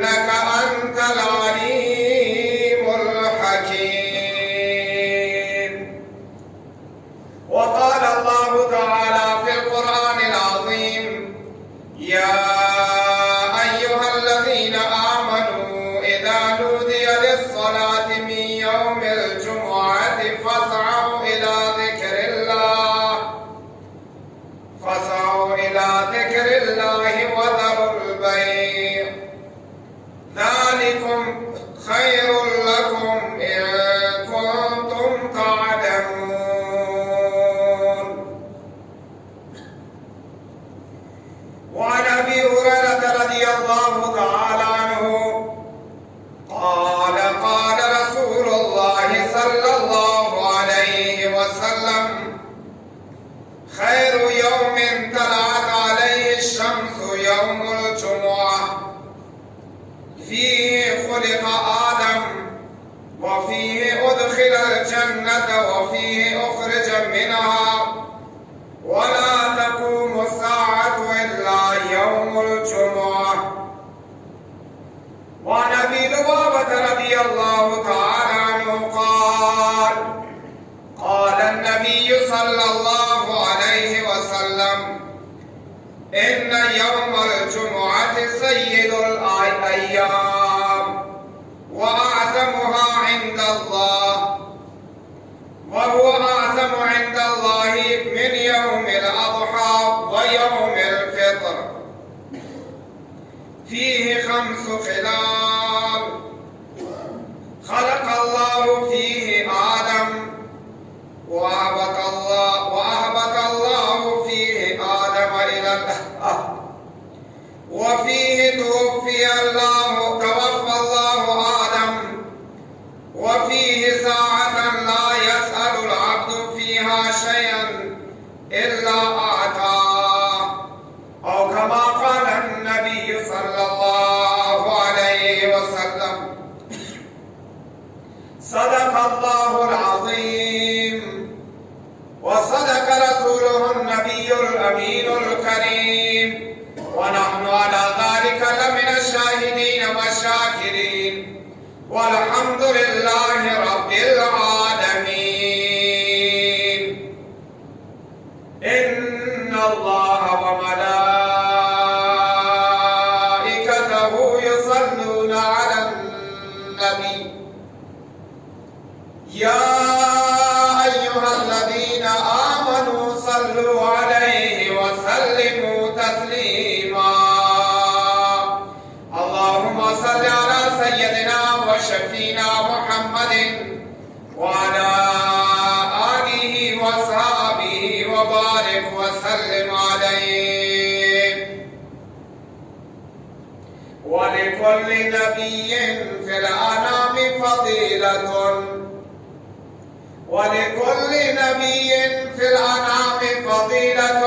la الشمس خلال وسلم عليهم. ولكل نبي في الأنام فضيلة. ولكل نبي في الأنام فضيلة.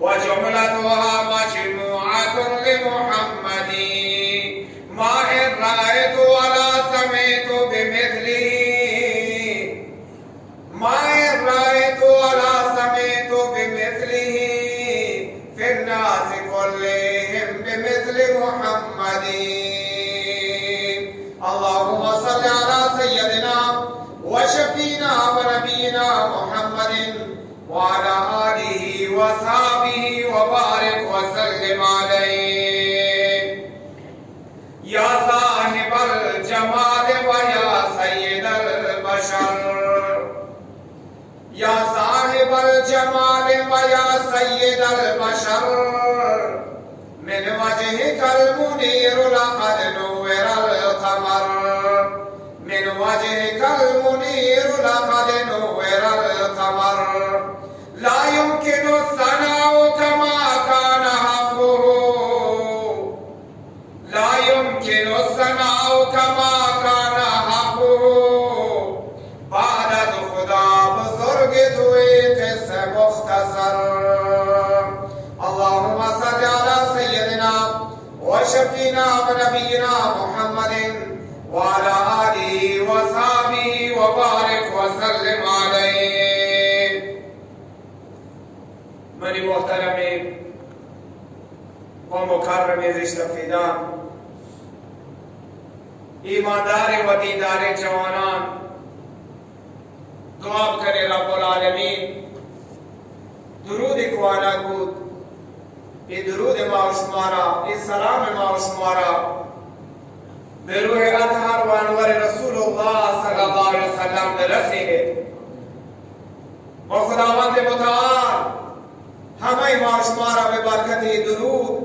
وجملتها مجموعة لمحمد وعلى آله وصحبه وبارك وسلم عليه. يا صاحب الجمال ويا سيد البشر. يا صاحب الجمال ويا سيد البشر. من وجهك المنير لقد نور القمر. من وجهك المنير وشفينا ونبينا محمد وعلى آله وصحبه وبارك وسلم عليه. منی محترم، و مکرم رشتہ فیدان ایماندار و دیدار جوانان، دعا کرے رب العالمین، درود اکوانا بود ای درود ما و شمارا ای سلام ما و شمارا بروح اطهر و انور رسول اللہ صلی اللہ علیہ وسلم برسی ہے و خداوند متعال، ہمیں ما و شمارا ببرکت درود۔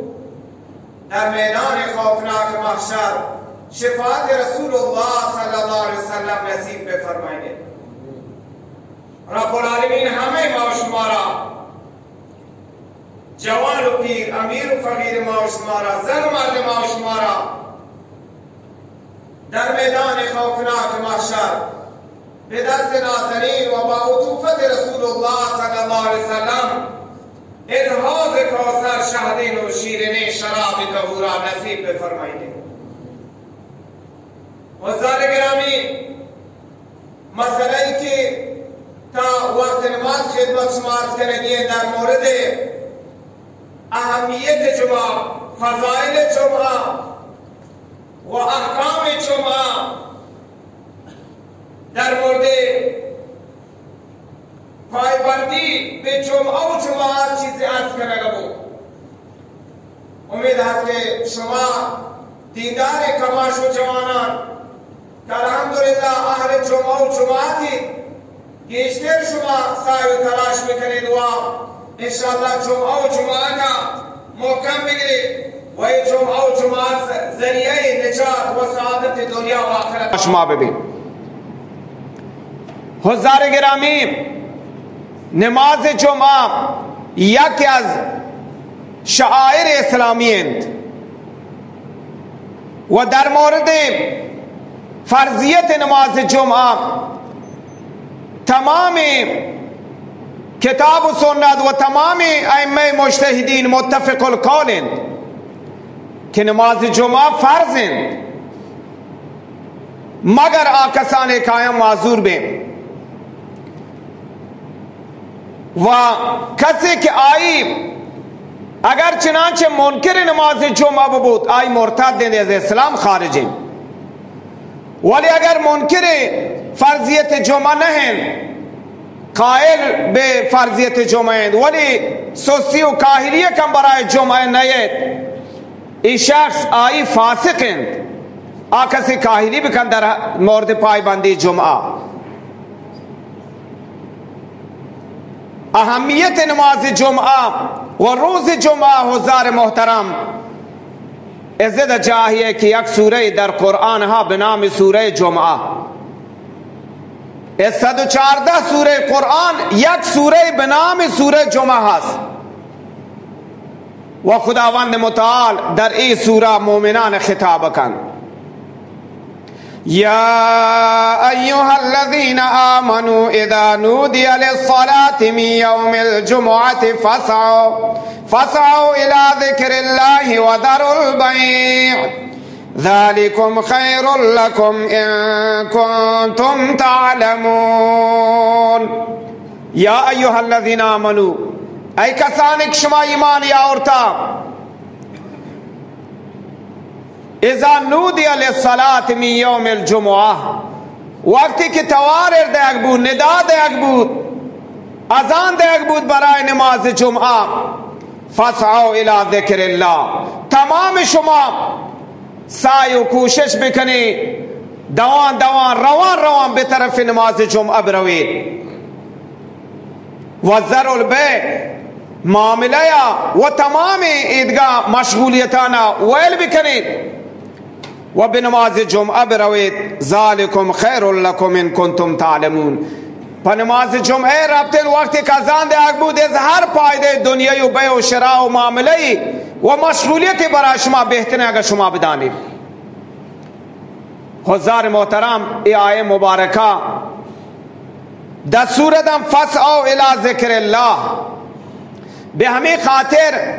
در میدان خوفناک محشر، شفاعت رسول اللہ صلی اللہ علیہ وسلم نصیب پہ فرمائیں رب العالمین، ہمیں ما و شمارا جوان و پیر، امیر و فقیر ما و شمارا، زن مرد ما و شمارا. در میدان خوفناک محشر، به دست ناصرین و با عطوفت رسول الله صلی اللہ علیہ وسلم اظهاز کوثر شهدین و شیرین شراب طهورا نصیب بفرمایید. وزار گرامی مسئله ای که تا وقت نماز خدمت شما عرض کرنگی در مورد اهمیت جمعه فضائل جمعه و احکام جمعه در مورد پایبندی به جمعه و جمعه چیزی عرض کرنگا بود امید هست که شما دیدار کماش و جوانان که الحمدلله اهل جمعه و جمعاتی گیشتر شما سعی و تلاش میکنید و انشاءالله جمعه و جمعه کا محکم بگیرید و این جمعه و جمعه ذریعه نجات و سعادت دنیا و آخرت. شما ببین. حضار گرامی نماز جمعه یکی از شعائر اسلامی اند. و در مورد فرضیت نماز جمعه تمام کتاب و سنت و تمام ائمه مجتهدین متفق القول که نماز جمعه فرض مگر آکسان کایم معذور بیں و کسی که آئی اگر چنانچه منکر نماز جمعه بود آئی مرتد دیں از اسلام خارج ہیں ولی اگر منکر فرضیت جمعه نهن قائل به فرضیت جمعه ولی سوسی و کاهریه کم برای جمعه نیت این شخص آئی فاسق اند آکسی کاهری بکن در مورد پایبندی جمعه. اهمیت نماز جمعه و روز جمعه حضار محترم. ازد جاهیه که یک سوره در قرآن ها به نام سوره جمعه. صد و چارده سوره قرآن یک سوره به نام سوره جمعه هست و خداوند متعال در این سوره مؤمنان خطاب کن۔ يا أيها الذين آمنوا إذا نودي للصلاة من يوم الجمعة فاسعوا فاسعوا إلى ذكر الله وذروا البيع ذلكم خير لكم إن كنتم تعلمون. يا أيها الذين آمنوا أي كسانك شما إيمان يا أورتا؟ إذا نودی علی الصلاة من یوم الجمعة وقتی که توار دیگ بود ندا دیگ بود اذان دیگ بود برای نماز جمعه فسعوا إلى ذکر الله. تمام شما سعی و کوشش بکنی. دوان دوان روان روان به طرف نماز جمعه بروید. و ذر البیع معاملہ و تمام عیدگاہ مشغولیتانا ویل بکنید. و بنماز جمعہ بروید. ذالکم خیر لکم ان کنتم تعلمون. په نماز جمعه رابطه وقت کازان ده حق بود از هر پایده دنیای و بیع و و معامله و مسئولیت برای شما بهتره اگر شما بدانید. حضار محترم ای آیه مبارکه در سوردم فسعو الى ذکر الله. به همین خاطر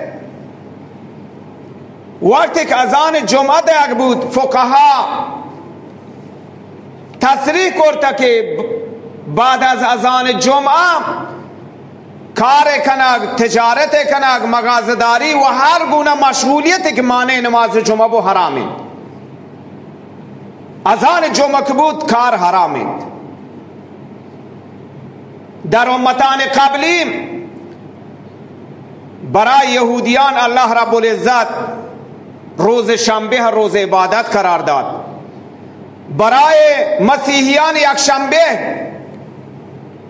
وقتی که اذان جمعه ده بود فقها تصریح کرتا که بعد از ازان جمعه کار کنگ تجارت کنگ مغازداری و هر گونه مشغولیت که معنی نماز جمعه بو حرامی ازان جمعه که بود کار حرامی در امتان قبلیم برای یهودیان الله رب العزت روز شنبه روز عبادت قرار داد. برای مسیحیان یک شنبه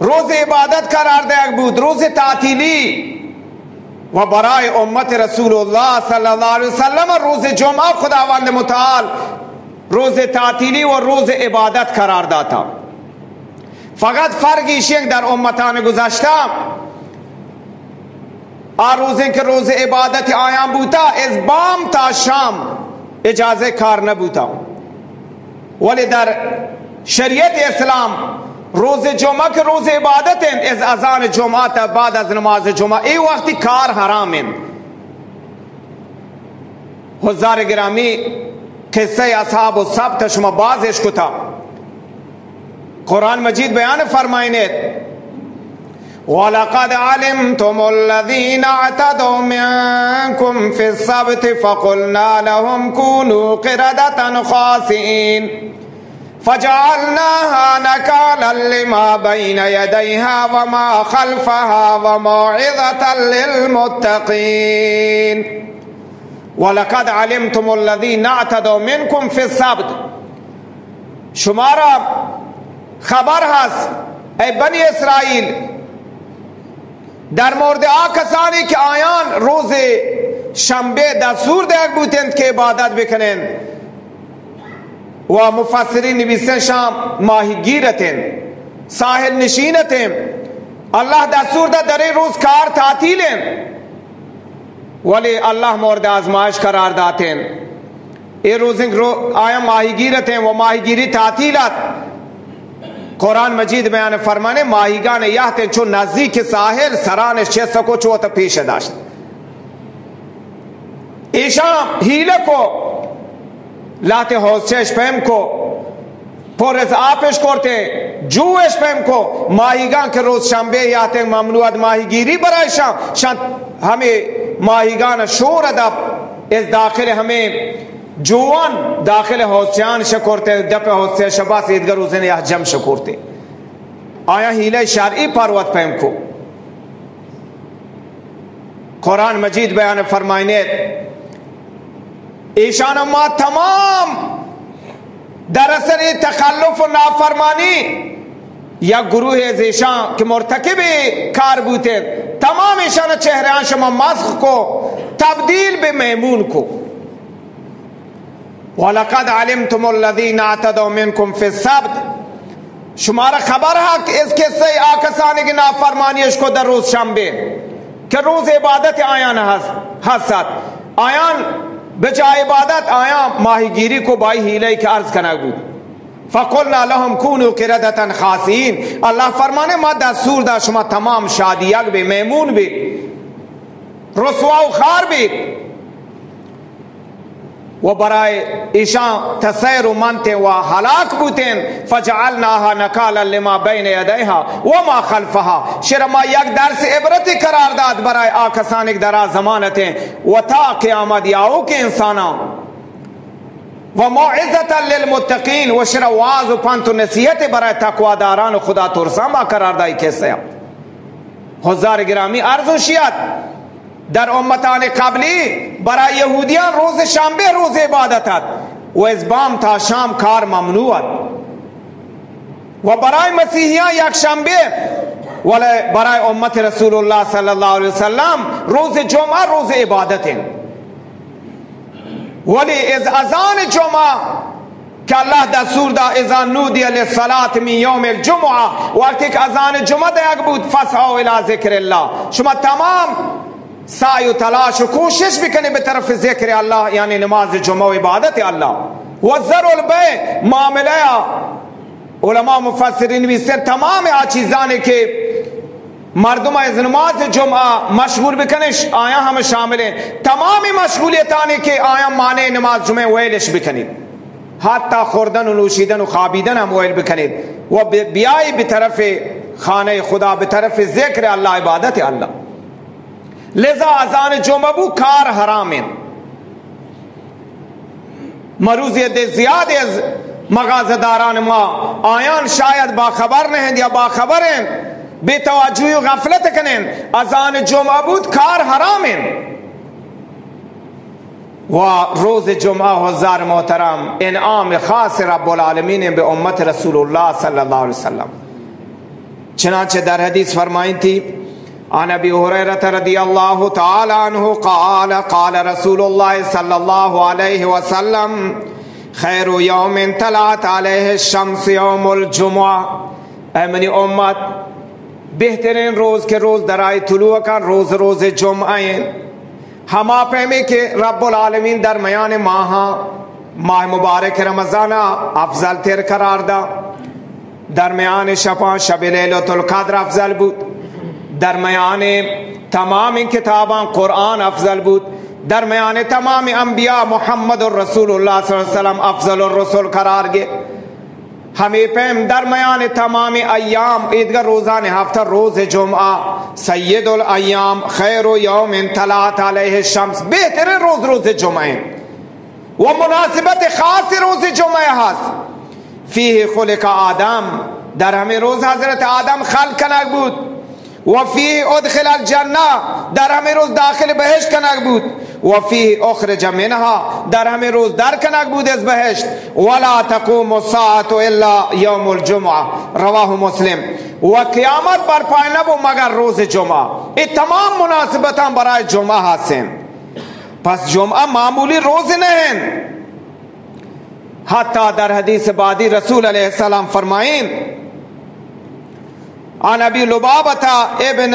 روز عبادت قرار دیگ بود روز تعطیلی. و برای امت رسول الله صلی اللہ علیہ وسلم روز جمعہ خداوند متعال روز تعطیلی و روز عبادت قرار داتا. فقط فرقی شنگ در امتان گذشتم آ روزیں کہ روز عبادت آیاں بوتا از بام تا شام اجازه کار نبوتا. ولی در شریعت اسلام روز جمعہ کے روز عبادت ہیں، از ازان جمعہ تا بعد از نماز جمعہ۔ ای وقتی کار حرام ہیں۔ حضار گرامی، قصہ اصحاب و سب تا شما باز عشق تھا قرآن مجید بیان فرمائنے۔ وَلَقَدْ عَلِمْتُمُ الَّذِينَ اعْتَدُوا مِنْكُمْ فِي السَّبْتِ فَقُلْنَا لَهُمْ كُونُوا قِرَدَةً خَاسِئِينَ۔ فجعلناها نكالا لما بين يديها وما خلفها وموعظة للمتقين. ولقد علمتم الذين اعتدوا منكم في السبت. شمارا خبر هست ای بنی اسرائیل در مورد آکسانی که آیان روز شنبه دستور دیگ بودند که عبادت بکنند. و مفسرین نویسن شام ماہی گیرتیں ساحل نشینتیں اللہ دستور دا در روز کار تعطیلیں ولی اللہ مورد آزمائش قرار داتیں اے روزیں آیا ماہی گیرتیں و ماہی گیری تعطیلت قرآن مجید بیان فرمانے ماہیگان یہتیں چو نزدیک ساحل سران چھ سکو چو تا پیش داشت ایشام ہیلے کو لاتے حوضچش پیم کو پر از آپش کرتے جوش پیم کو ماہیگان کے روز شنبے یاتے ممنوعات ماہی گیری برای شام شان ہمیں ماہیگان شور ادب اس داخل ہمیں جوان داخل حوضچان شکرتے دپ حوضچے شبا سیدگر روزن یا جم شکرتے آیا ہیلے شرعی پروت پیم کو قرآن مجید بیان فرمائنے ایشان ما تمام در اثر تخلف و نافرمانی یا گروه از ایشان که مرتکب کار بوده تمام ایشان چهره شما مسخ کو تبدیل به میمون کو. ولقد علمتم الذين اعتدوا منكم في السبت. شمارا خبر ہے کہ اس قصے آکسانے کی نافرمانیش کو در روز شنبه کہ روز عبادت آیان حسد آیان به عبادت آیا ماهیگیری کو بای ہیلے که عرض کنه بود؟ فقلنا لهم کونوا قردتا خاسین الله فرمانه ما دستور دا شما تمام شادیک بی میمون بی. رسوا و خار بید و برای ایشان تسیر و منت و حلاک بوتین فجعلناها نکالا لما بین یدیها و ما خلفها شرما یک درس عبرت قرار داد برای آکسان ایک درا زمانت و تا قیامت یاو کے انسانا۔ و موعظتا للمتقین، و شر واز و پانت و نصیحت برای تقواداران و خدا ترسان با قرار دائی کیسے حضار گرامی، عرض و شیعت۔ در امتان قبلی برای یهودیان روز شنبه روز عبادت و از بام تا شام کار ممنوع و برای مسیحیان یک شنبه ولی برای امت رسول اللہ صلی اللہ علیہ وسلم روز جمعہ روز عبادت ولی از ازان جمعہ کہ اللہ دستور دا اذا نودی علیہ الصلاة من یوم الجمعہ وقتی کہ ازان جمعہ دے اگ بود فسعو الى ذکر اللہ شما تمام سعی و تلاش و کوشش بکنی به طرف ذکر اللہ یعنی نماز جمعہ و عبادت اللہ. وزر البے معاملہ، علماء مفسرین بھی تمام آ چیزانے کے مردم از نماز جمعہ مشغول بکنش، آیا ہم شامل ہیں. تمامی مشغولیت آنے کے آیا مانے نماز جمعہ ویلش بکنی. حتی خوردن و نوشیدن و خوابیدن ہم ویل بکنید و بیائی بطرف خانہ خدا، بطرف ذکر اللہ، عبادت اللہ. لذا اذان جمعه بو کار حرامین. مروز ده زیاد از مغازداران ما آیان شاید باخبر نهند یا باخبرند به توجهی و غفلت کنند. اذان جمعه بود کار حرامین. و روز جمعه حضار محترم انعام خاص رب العالمین به امت رسول الله صلی الله علیه وسلم چنانچه در حدیث فرمایید عن ابی حریرت رضی اللہ تعالی عنہ قال قال رسول اللہ صلی اللہ علیہ وسلم، خیر یوم طلعت علیہ الشمس یوم الجمعہ۔ اے منی امت، بہترین روز کے روز درائی طلوع کا روز روز جمعہ ہما پہمے کے رب العالمین درمیان ماہا ماہ مبارک رمضانہ افضل تیر قرار دا۔ درمیان شپا شب لیلت القدر افضل بود۔ در میان تمام این کتابان قرآن افضل بود. در میان تمام انبیا محمد رسول الله صلی الله علیه وسلم افضل الرسول قرار گه همه پیم در میان تمام ایام ایدگر روزان هفته روز جمعه سید الایام خیر و یوم طلعت علیه الشمس بهترین روز روز جمعه و مناسبت خاص روز جمعه هست فیه خلق آدم در همه روز حضرت آدم خلق کنک بود. وفیه ادخل الجنه در همه روز داخل بهشت کنک بود. وفیه اخرج منها در همه روز در کنک بود از بهشت. ولا تقوم الساعت الا یوم الجمعه رواه مسلم. و قیامت برپای نبو مگر روز جمعه ای تمام مناسبتان برای جمعه هستن. پس جمعه معمولی روز نہیں حتی در حدیث بعدی رسول علیہ السلام فرمائیں عن ابي لبابة ابن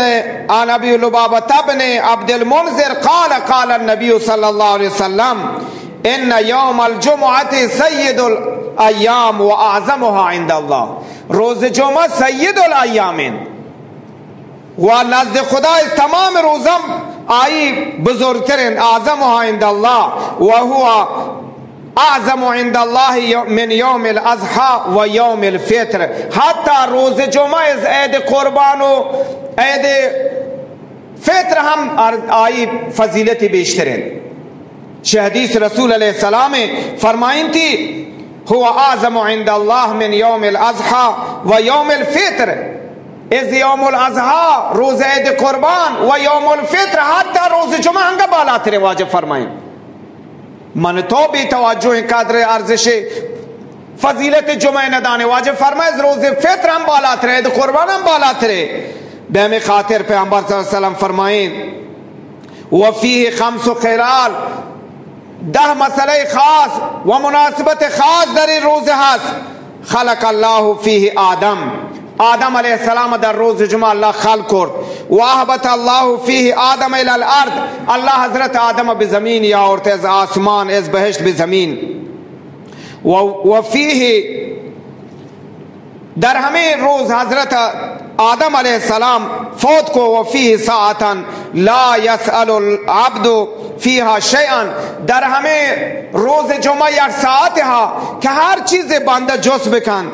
عن ابي لبابة ابن عبد المنذر قال قال النبي صلى الله عليه وسلم ان يوم الجمعه سيد الايام واعظمها عند الله. روز جمعه سيد الايام و نزد خدا تمام روزم آئی بزرگترین اعظمها عند الله. وهو اعظم عند الله من يوم الاضحى و يوم الفطر. حتی روز جمعه از عید قربان و عید فطر هم آئی فضیلت بیشتر ہیں حدیث رسول علیہ السلام فرمائیں تھی هو اعظم عند الله من يوم الاضحى و يوم الفطر. از یوم الاضحى روز عید قربان و یوم الفطر. حتی روز جمعه ہنگا بالاتر واجب فرمائیں من تو بھی توجہ قدر ارزش فضیلت جمعہ ندانے واجب فرمائے روز فطر ہم بالات رہے قربان ہم بالات رہے۔ بہم خاطر پہ ہم صلی اللہ علیہ وسلم فرمائیں وفیہ خمس و خیرال دہ مسئلہ خاص و مناسبت خاص در روز حس خلق اللہ فیہ آدم۔ آدم علیہ السلام در روز جمعہ اللہ خلق کرد۔ واہبت اللہ فیہ آدم إلى الأرض. اللہ حضرت آدم بزمین یا اورت از آسمان از بہشت بزمین. وفیہ در ہمیں روز حضرت آدم علیہ السلام فوت کو وفیہ ساعتا لا يسأل العبد فیہا شیئن در ہمیں روز جمعہ یک ساعت ہا کہ ہر چیز بندہ جس بکن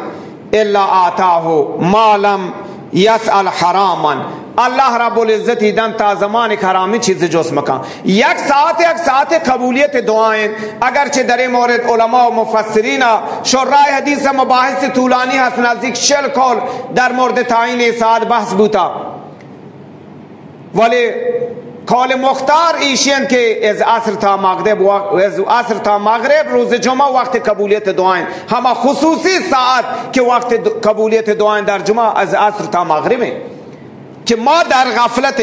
الا آتاہو مالم یسأل حراما. اللہ رب العزت دن تا زمان ایک حرامی چیز جو مکان. یک ساعت یک ساعت قبولیت دعائیں. اگرچہ در مورد علماء و مفسرین شرائع حدیث مباحث طولانی ہست نزدیک شل کول در مورد تعین ساعت بحث بوتا ولی قول مختار ایشین کہ از عصر تا مغرب از عصر تا مغرب روز جمعہ وقت قبولیت دعائیں. ہم خصوصی ساعت کہ وقت قبولیت دعائیں در جمعہ از عصر تا مغرب ہیں که ما در غفلت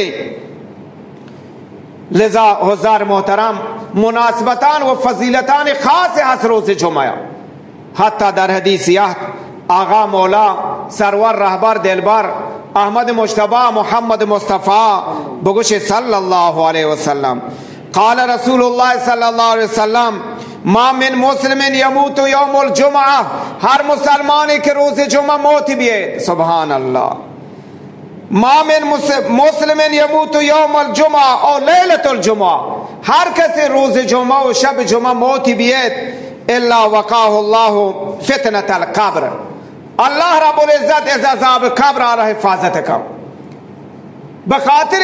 لذا حضار محترم مناسبتان و فضیلتان خاص هست روز جمعه. حتی در حدیث یحت آغا مولا سرور رهبر دلبر احمد مجتبا محمد مصطفی بگوش صلی الله علیه وسلم قال رسول الله صلی الله علیه وسلم ما من مسلم یموت یوم الجمعه. هر مسلمانی که روز جمعه موت بیه. سبحان الله. ما من مسلم یموت یوم الجمعه او لیلت الجمعه هر کسی روز جمعه و شب جمعه موت بیه الا وقاه الله فتنه القبر۔ اللہ رب العزت از عذاب قبر آ رہا حفاظت کا بخاطر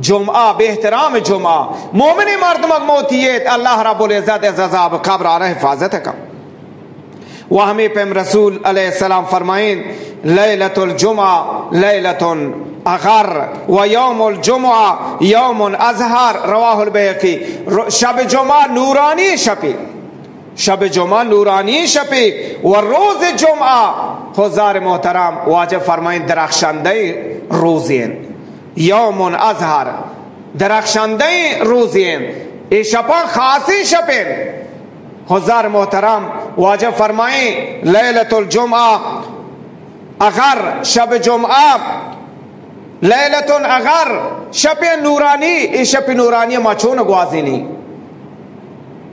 جمعہ بے احترام جمعہ۔ مومنی مردمک موتیت اللہ رب العزت از عذاب قبر آ رہا حفاظت کا وہ ہمیں پیم رسول علیہ السلام فرمائیں لیلت الجمعہ لیلت اغر و یوم الجمعہ یوم ازہر رواہ البیقی. شب جمعہ نورانی شپی شب جمعہ نورانی شپی و روز جمعہ حضار محترم واجب فرمائیں درخشندے روزین. یوم ازہر درخشندے روزین. ای شپا خاصی شپین حضار محترم واجب فرمائیں لیلت الجمعہ اغر شب جمعہ لیلت اغر شب نورانی ای شب نورانی ما چون گوازی نہیں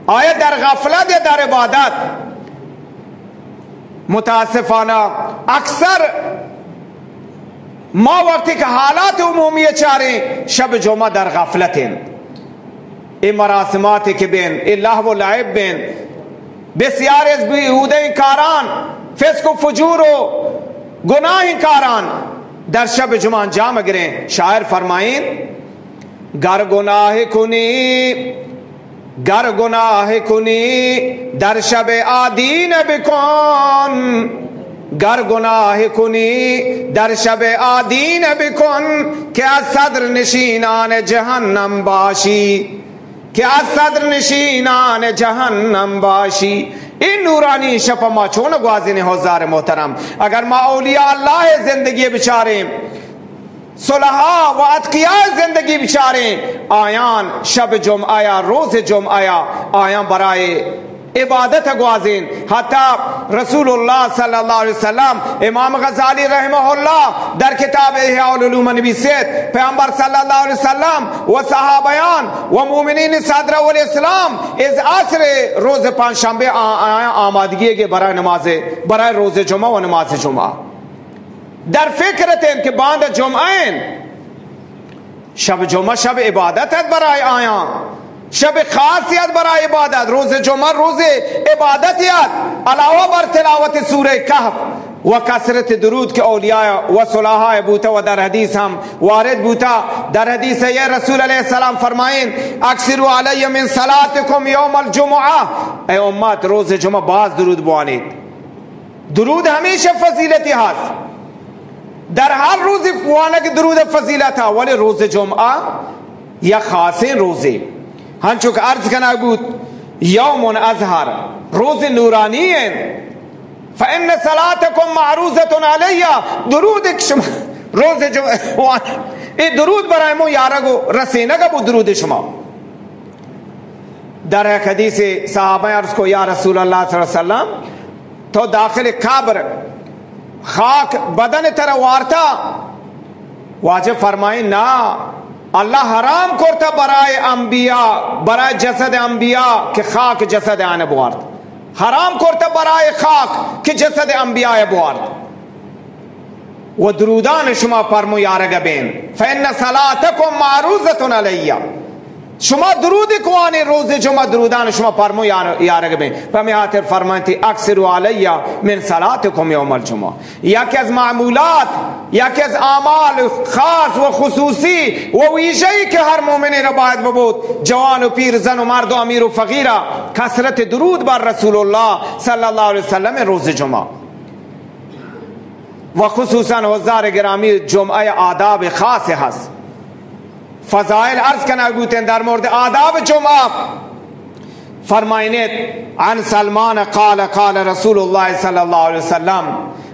آیا در غفلت یا در عبادت متاسفانہ اکثر ما وقتی که حالات عمومی چارے شب جمعہ در غفلت ہیں ای مراسمات کے بین ای لحو و لعب بین بسیار از بیهوده کاران، فسق و فجور و گناہ کاران۔ در شب جمعہ جام گریں شاعر فرمائیں، گر گناہ کنی، گر گناہ کنی، در شب آدین بکن۔ گر گناہ کنی، در شب آدین بکن، کہ از صدر نشینان جہنم باشی۔ کیا صدر نشینان جہنم باشی این نورانی شپ ما چون گوازین حضار محترم، اگر ما اولیاء اللہ زندگی بچاریں صلحاء و اتقیاء زندگی بچاریں آیان شب جمعہ آیا روز جمعہ آیا آیان برائے عبادت گوازین۔ حتی رسول اللہ صلی اللہ علیہ وسلم، امام غزالی رحمہ اللہ در کتاب احیاء العلوم نبی سید پیامبر صلی اللہ علیہ وسلم و صحابیان و مومنین صدر والاسلام از عصر روز پانچ شنبه آمادگی کے برای نماز برای روز جمعہ و نماز جمعہ در فکرت ہیں کہ باند جمعین شب جمعہ شب عبادت ہے برائے آیا شب خاصیت برائے عبادت، روز جمعہ روز عبادت یاد علاوہ بر تلاوت سورہ کہف و کثرت درود کے اولیاء و صلاحہ بوتا و در حدیث ہم وارد بوتا. در حدیث یہ رسول علیہ السلام فرمائیں اکثر علی من صلاتکم یوم الجمعہ اے امت، روز جمعہ باز درود بوانید. درود ہمیشہ فضیلتی ہاست در هر روز فوانا کی درود فضیلت ها، ولی روز جمعه یا خاص روزه ہنچو کہ عرض کنا بود یوم ازهر روز نورانی ہیں فان صلاتکم معروضه علی درود شما روز جمعه ای درود برای مو یارگو رسینه کا درود شما در حدیث صحابہ عرض کو یا رسول اللہ صلی اللہ علیہ وسلم تو داخل قبر خاک بدن تر وارتا واجب فرمائیں نا اللہ حرام کرتا برائے انبیاء، برائے جسد انبیاء کہ خاک جسد آنے بوارد۔ حرام کرتا برائے خاک کہ جسد انبیاء بوارد۔ و درودان شما فرمو یارگ بین فین صلاتکم معروضتن علیہ شما درود کوانی روز جمعه درودان شما فرمو یارگ بین. فمی آتر فرمانتی اکثر علی من صلاتکم یوم الجمعه. یکی از معمولات یکی از اعمال خاص و خصوصی و ویژه‌ای که هر مؤمن را باید ببود جوان و پیر زن و مرد و امیر و فقیر کثرت درود بر رسول الله صلی الله علیه وسلم روز جمعه. و خصوصا حضار گرامی جمعه آداب خاص هست. فضائل عرض گوتیں در مورد آداب جمعہ فرمائنیت عن سلمان قال قال رسول اللہ صلی اللہ علیہ وسلم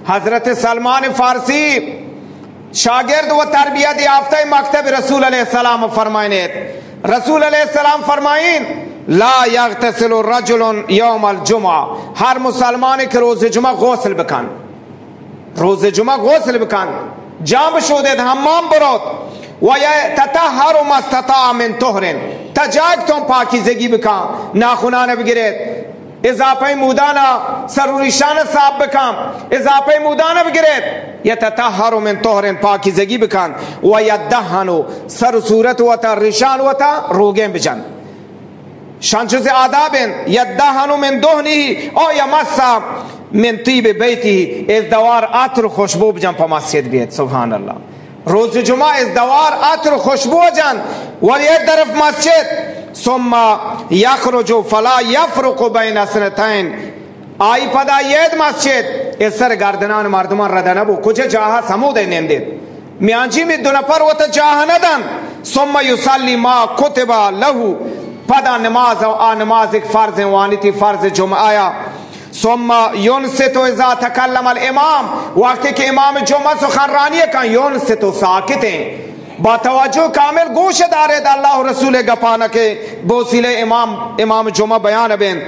حضرت سلمان فارسی شاگرد و تربیت یافتہ مکتب رسول علیہ السلام فرمائیں رسول علیہ السلام فرمائیں لا یغتسل رجل یوم الجمعہ ہر مسلمان کے روز جمعہ غسل بکن. روز جمعہ غسل بکن. جام شودت حمام بروت و ما استطاع من طهر. تجاگ تم پاکیزگی بکن ناخنان بگیرید اضافه مودانا سروریشان صاحب بکن اضافه مودانا بگیرید یتطهر من طهر پاکیزگی بکن و یدهنو سر صورت و تا ریشان و تا روگن بجن شانچوز آداب یدهنو من دهنی او یمسا من طیب بیتی از دوار عطر خوشبو بجن پا مسجد بیت. سبحان اللہ. روز جمعہ از دوار عطر خوشبو جن ولی ایک طرف مسجد، ثم یخرج فلا یفرق بین سنتین آئی پدا ید مسجد اس سر گردنان مردمان ردن بو کچھ جاہا سمو دے نیندید میانجی میں دو نفر وتا جاہا ندن، ثم یصلی ما کتبا لہو۔ پدا نماز آ نماز ایک فرض وانی تھی فرض جمعہ آیا۔ ثم ينصت اذا تكلم الامام وقت کہ امام جمعہ سخنرانی کا ينصت ساکت ہیں با توجہ کامل گوش دارے دا اللہ رسول گپانا کے بوسیل امام امام جمعہ بیان بین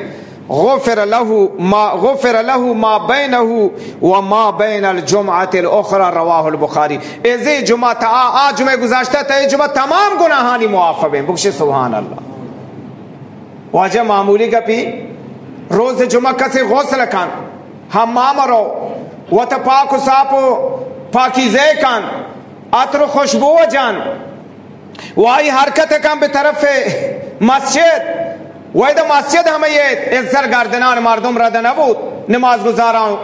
غفر له ما غفر له ما بينه وما بين الجمعه الاخرى رواه البخاری ازے جمعہ تا آج میں گزشتہ تے جمعہ تمام گناہانی معاف ہیں بخش سبحان اللہ واجہ معمولی کا پی روز جمعه کسی غسل کن حمام رو و تا پاک و صاف و پاکیزه کن عطر و خوشبو جان۔ وای حرکت کن به طرف مسجد۔ وای د مسجد همه یه سرگردنان مردم رده نبود نمازگزاران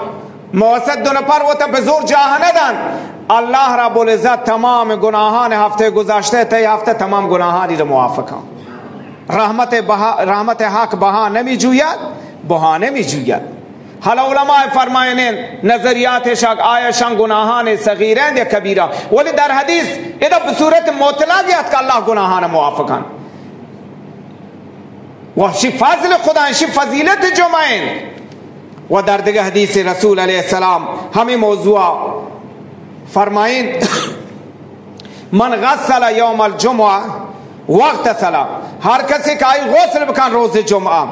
موسط دو نفر و تا به زور جاه ندن الله رب العزت تمام گناهان هفته گذشته تا هفته تمام گناهانی رو موافقم رحمت, بها رحمت حق بها نمی جوید بهانه میجوید حالا علماء فرماین نظریات شک آیشان گناهان صغیرند یا کبیره ولی در حدیث ایده به صورت مطلق یاد که الله گناهان موافقان۔ و شی فضل خدا شی فضیلت جمعین و در دیگه حدیث رسول علیه السلام همین موضوع فرماین من غسل یوم الجمعه وقت سلام۔ هر کسی که آئی غسل بکن روز جمعه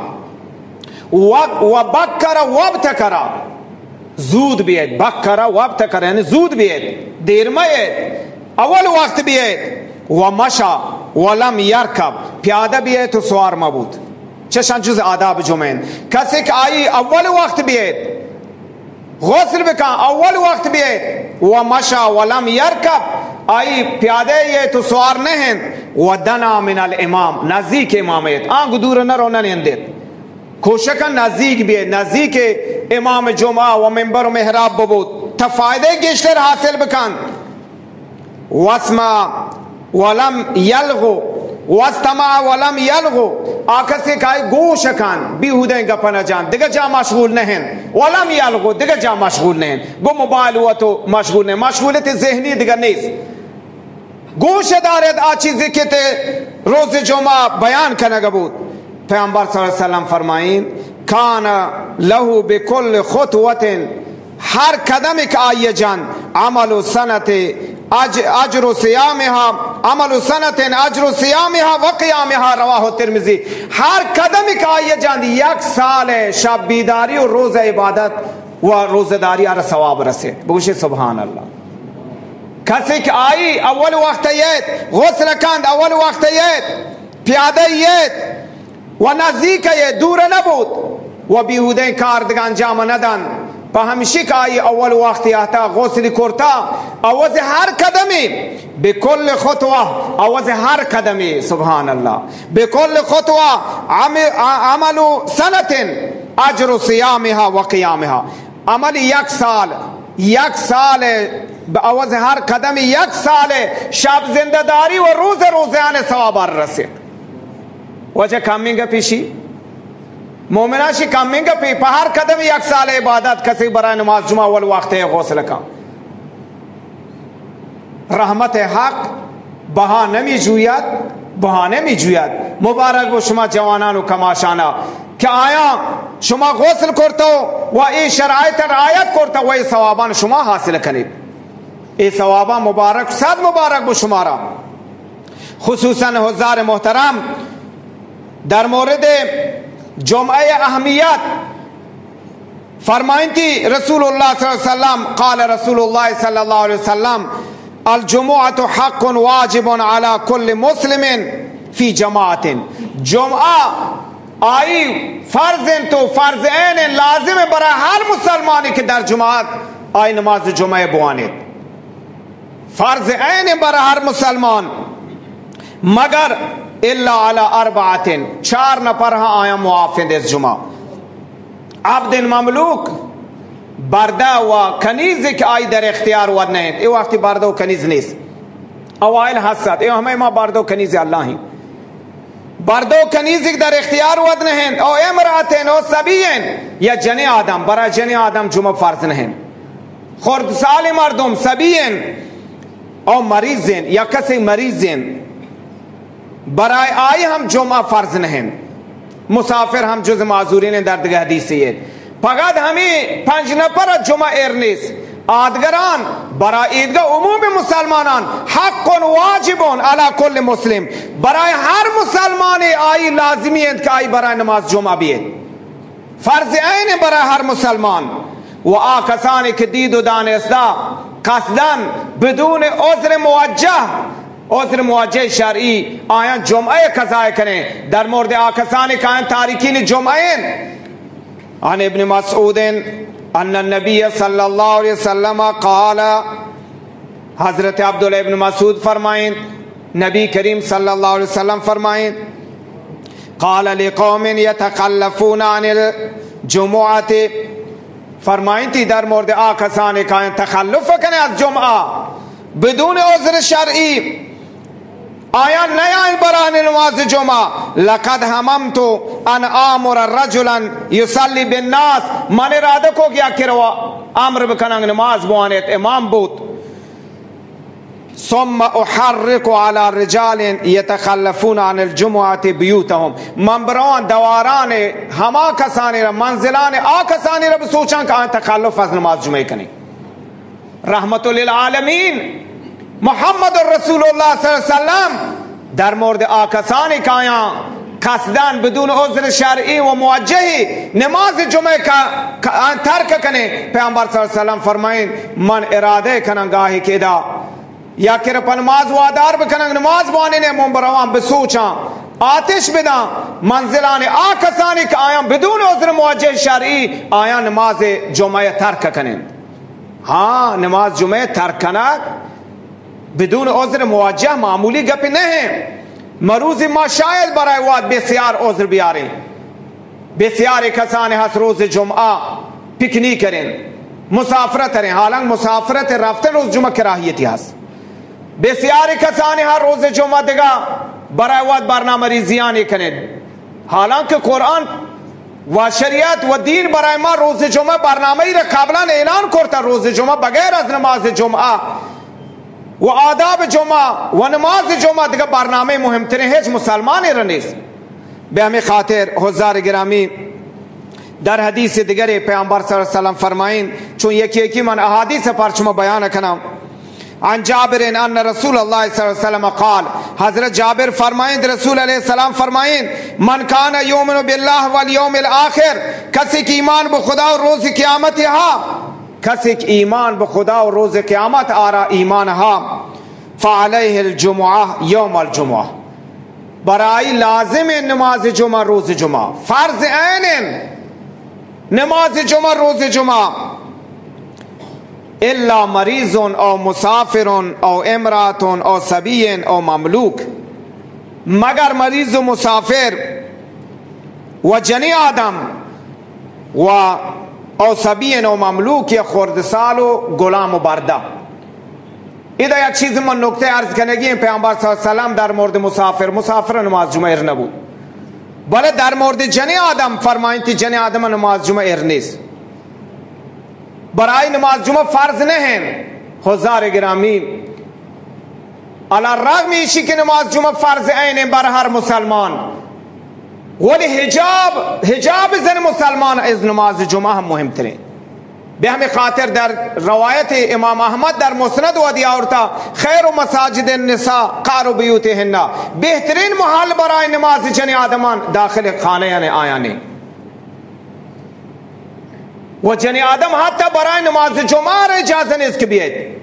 و بکر و ابتکر زود بیاید. بکر و ابتکر یعنی زود بیاید. دیر میاید اول وقت بیاید. و مشا ولم یرکب. پیاده بیاید تو سوار مبود. چشان جز آداب جمعین. کسی که آئی اول وقت بیاید. غسل بکن. اول وقت بیاید. و مشا ولم یرکب. آئی پیاده یہ تو سوار نہیں و دنا من الامام. نزدیک امامیت آنگ دور نرو ننیندید. کوشکا نزدیک بھی ہے نزدیک امام جمعہ و ممبر و محراب ببود تا فائدے گشتر حاصل بکن واسما ولم یلغو واستمع ولم یلغو۔ آکس سے کہا گوش کن بیہودیں گپا نہ جان۔ دیگر جا مشغول نہیں ولم یلغو دیگر جا مشغول نہیں گو موبائل ہوا تو مشغول نہیں مشغولیت ذہنی دیگر نہیں گوش دارد آ چیزی کے تے روز جمعہ بیان کنگا بود پیامبر صلی اللہ علیہ وسلم فرمائیں کان لہو بکل خطوت ہر قدم ایک آئی جان، عمل و سنت اجر و سیامها عمل و سنت اجر و سیامها و قیامها رواہ ترمزی ہر قدم ایک آئی جان، یک سال شب بیداری و روز عبادت و روزداری آر ثواب رسے۔ بگوشی سبحان اللہ کسی کہ آئی، اول وقت یت غسل کند اول وقت یت پیاده یت و نزدیک دور نبود. و بیهوده کار دیگه انجام ندن. پا همیشه که آئی اول وقتی آتا غسل کرتا آواز هر قدمی. بکل خطوه آواز هر قدمی سبحان الله بکل خطوه عمل سنت اجر صیامها و قیامها. عمل یک سال یک سال آواز هر قدمی یک سال شب زندهداری و روز روزیان ثواب رسید وجہ کامنگا پیشی؟ مومناشی کامنگا پی پہر قدم یک سال عبادت کسی برای نماز جمعہ والوقت غسل کا۔ رحمت حق بہا نمی جویت، بہانے می جویت۔ مبارک و شما جوانان و کماشانا کہ آیا شما غسل کرتا و ای شرائط رعایت کرتا و ای ثوابان شما حاصل کنید ای ثوابا مبارک صد مبارک بشمارا خصوصا حضار محترم در مورد جمعه اهمیت فرمائیں تھی رسول اللہ صلی اللہ علیہ وسلم قال رسول اللہ صلی اللہ علیہ وسلم الجمعة حق واجب على كل مسلم فی جماعت. جمعہ آئی فرض تو فرض این لازم برای ہر مسلمانی کہ در جماعت آئی نماز جمعہ بوانید. فرض این برای ہر مسلمان. مگر الا علی اربعت چار نفر ہاں آیا موافد اس جمعہ۔ عبد مملوک برده و کنیزی که آی در اختیار ود نهید ای وقتی برده و کنیز نیست۔ اوائل هستد ای همه ما برده و کنیز اللهیم برده و کنیزی که در اختیار ود نهید او امراتین او سبیین، یا جنی آدم برای جنی آدم جمعه فرض نهید خورد سال مردم، سبیین، او مریضین، یا کسی مریضین۔ برای آئی ہم جمعہ فرض نہیں۔ مسافر ہم جز معذورین در دیگه حدیثی ہے فقط ہمیں پنج نفر جمعہ ارنیس آدگران برای عیدگاه عموم مسلمانان حق واجبون علی کل مسلم۔ برای هر مسلمان آئی لازمی ہے کہ آئی برای نماز جمعہ بیت فرض عین برای هر مسلمان۔ و آکسانی که دید و دانستا قصدن بدون عذر موجه عذر موجه شرعی آیان جمعه قضای کنه. در مورد آکسانی که آیان تاریکین جمعه عن ابن مسعود ان النبی صلی اللہ علیہ وسلم قال حضرت عبداللہ ابن مسعود فرمائیں نبی کریم صلی اللہ علیہ وسلم فرمائیں قال لقوم يتخلفون عن الجمعه فرمائیں تھی در مورد آکسانی که تخلف کنه از جمعه بدون عذر شرعی. آیا نیائیں بران نماز جمعہ؟ لقد حممتو ان آمر رجلا یسلی بالناس۔ من ارادہ کو کیا کروا امر بکننگ نماز بوانیت امام بود۔ ثم احرق على رجال يتخلفون عن الجمعه بيوتهم منبران، دواران، ہما کسانی را، منزلان، آ کسانی را بسوچان کہ تخلف از نماز جمعہ کنی۔ رحمت للعالمین۔ محمد رسول اللہ صلی اللہ علیہ وسلم در مورد آکسانی که آیا قصدن بدون عذر شرعی و موجهی نماز جمعه کا ترک کنه پیامبر صلی اللہ علیہ وسلم فرمائیں من اراده کنن گاهی که دا یا که رپا نماز وادار بکنن نماز بانی نے منبروان بسوچان آتش بدن منزلان آکسانی که آیان بدون عذر موجه شرعی آیان نماز جمعه ترک کنن ہاں نماز جمعه ترک کنن بدون عذر موجه معمولی گپ نہیں مروز ما شاید برای واد بسیار عذر بیاریں۔ بسیار کسان ہس روز جمعہ پکنی کریں۔ مسافرت کریں حالانکہ مسافرت رفتن روز جمعہ کراہیتی ہس بسیار کسان ہر روز جمعہ دگا برای واد برنامه ریزیانی کریں۔ حالانکہ قرآن و شریعت و دین برای ما روز جمعه برنامه ای را قبلا اعلان کرتا روز جمعه بغیر از نماز جمعه و آداب جمعہ و نماز جمعہ، دیگه برنامه مهمترین هیچ مسلمان را نیست. به همین خاطر حضار گرامی در حدیث دیگری پیامبر صلی اللہ علیہ وسلم فرمائیں چون یکی یکی من احادیث پر شما بیان کنم. عن جابر ان رسول اللہ صلی اللہ علیہ وسلم قال، حضرت جابر فرمائیں رسول علیہ السلام فرمائیں من کان یومن باللہ والیوم الاخر، کسی کی ایمان بخدا و روز قیامت یہاں کسی که ایمان به خدا و روز قیامت آرا ایمان ها فعلیه الجمعه یوم الجمعه. برای لازم نماز جمعه روز جمعه. فرض عین نماز جمعه روز جمعه. الا مریض او مسافر او امرات او سبی او مملوک. مگر مریض و مسافر و جنی آدم و او سبین و مملوک یا خردسال و غلام و برده. ایده یک چیز من نکته عرض کنگی پیامبر صلی اللہ علیہ وسلم در مورد مسافر مسافر نماز جمعه ار نبود. بله، در مورد جن آدم فرمایید که جن آدم نماز جمعه ار نیست. برای نماز جمعه فرض نہیں حضار گرامی، علی الرغم ایشی که نماز جمعه فرض عین بر هر مسلمان. ولی حجاب حجاب زن مسلمان از نماز جمعه هم مهم ترین به همین خاطر در روایت امام احمد در مسند و دیارتا خیر و مساجد النساء قار و بیوتهن۔ بهترین محل برای نماز جن آدمان داخل خانه یعنی آیانی و جن آدم حتی برای نماز جمعه را اجازه نیست که بیاید۔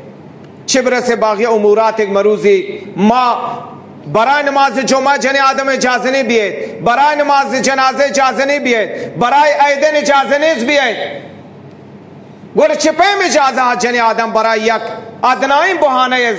چه برسه باقی امورات ایک مروزی ما برای نماز جمعه جن آدم اجازه نہیں بیاید برای نماز جنازه اجازه نہیں بیاید برای عیدن اجازه نیست بیاید گوره چپه اجازه جن آدم برای یک ادنائی بحانه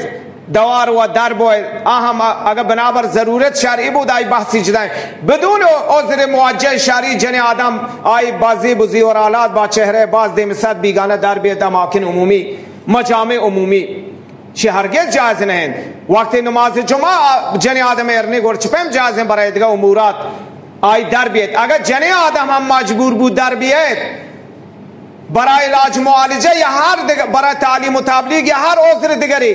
دوار و درب و اهم اگر بنابر ضرورت شرعی بود، آئی بحثی جدائیں بدون عذر موجه شرعی جن آدم، آئی بازی بزی اور آلات با چہرے، باز دیم صد بیگانه درب دماکن عمومی، مجامع عمومی۔ چی هرگز جائز نہیں وقت نماز جمعہ جن آدم ارنی گور چپیم جائز ہیں برای دیگا امورات. آئی در بیت اگر جن آدم ہم مجبور بود در بیت برای علاج معالجه یا هر برای تعلیم و تبلیغ یا هر عذر دیگری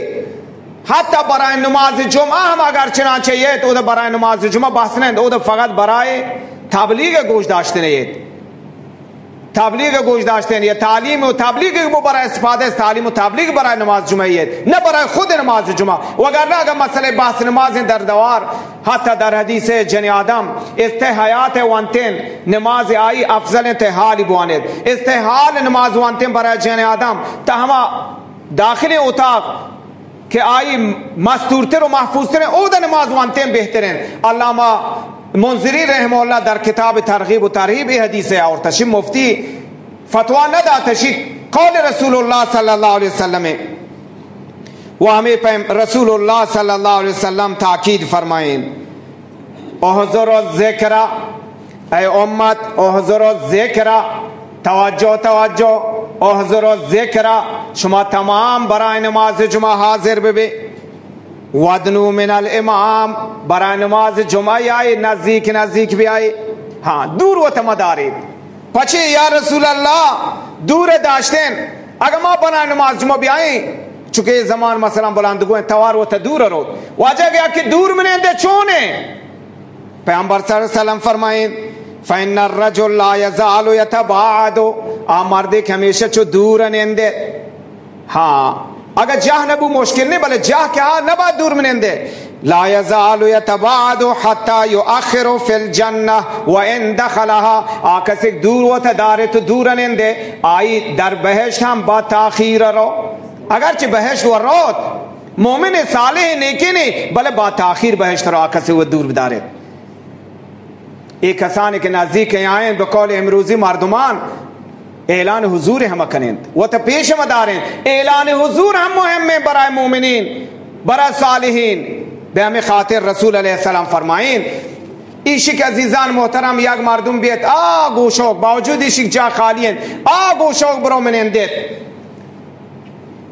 حتی برای نماز جمعه هم اگر چنانچه یه او برای نماز جمعه بحث نہیں او فقط برای تبلیغ گوش داشته نہیں تبلیغ گوش داشته ہیں یا تعلیم و تبلیغ وہ برای استفاده از تعلیم و تبلیغ برای نماز جمعه نه برای خود نماز جمعه. وگرنه اگر مسئله بحث نماز در دوار، حتی در حدیث جن آدم، استحیات وانتین، نماز آئی افضل انتحالی بواند استحال نماز وانتین برای جن آدم تہما داخل اتاق کہ آئی مستورتر و محفوظتر، او دا نماز وانتین بہترین علامہ منظری رحم الله در کتاب ترغیب و ترهیب حدیث آرتشی مفتی فتوا ند آتشی قال رسول الله صلی الله علیه وسلم و همه رسول الله صلی الله علیه وسلم تاکید فرمایید احضر و ذکر ای امت احضر و ذکر. توجه توجه. احضر و ذکر. شما تمام برای نماز جمعه حاضر ببی ودنو من الامام برای نماز جمعه آئے، نزدیک نزدیک بھی آئے۔ ہاں دور و تمدارید پچھے، یا رسول اللہ، دور داشتین۔ اگر ما بنا نماز جمعہ بھی آئیں چونکہ زمان مثلا بلند گوئیں توار و تا دور رو۔ واجہ گیا کہ دور منیں دے چونے پیامبر صلی اللہ علیہ وسلم فرمائیں، فَإِنَّ الرَّجُلْ لَا يَزَالُ يَتَبَعَدُ۔ آ مردے کہ ہمیشہ چو دور نندے ہاں اگر جاہ نبو مشکل نہیں بلے، جاہ کیا نبا دور منندے لا يزال يتباعد حتى يؤخر في الجنة وإن دخلها آکس ایک دور و تدارے تو دور نندے۔ آئی در بہشت ہم با تاخیر رو۔ اگرچہ بہشت و روت، مومن صالح نیکی نہیں، بلے با تاخیر بہشت رو آکس وہ دور بدارے ایک کسانی کے نزدیک آئیں بقول امروزی مردمان۔ اعلان حضور ہم کنند وہ تو پیش مداریں اعلان حضور ہم مہم میں برائے مومنین، برائے صالحین. بے ہمیں خاطر رسول علیہ السلام فرمائیں. عشق عزیزان محترم یک مردم بیت، آ گوشوک باوجود عشق جا خالی ہیں، آ گوشوک برو منین دیت.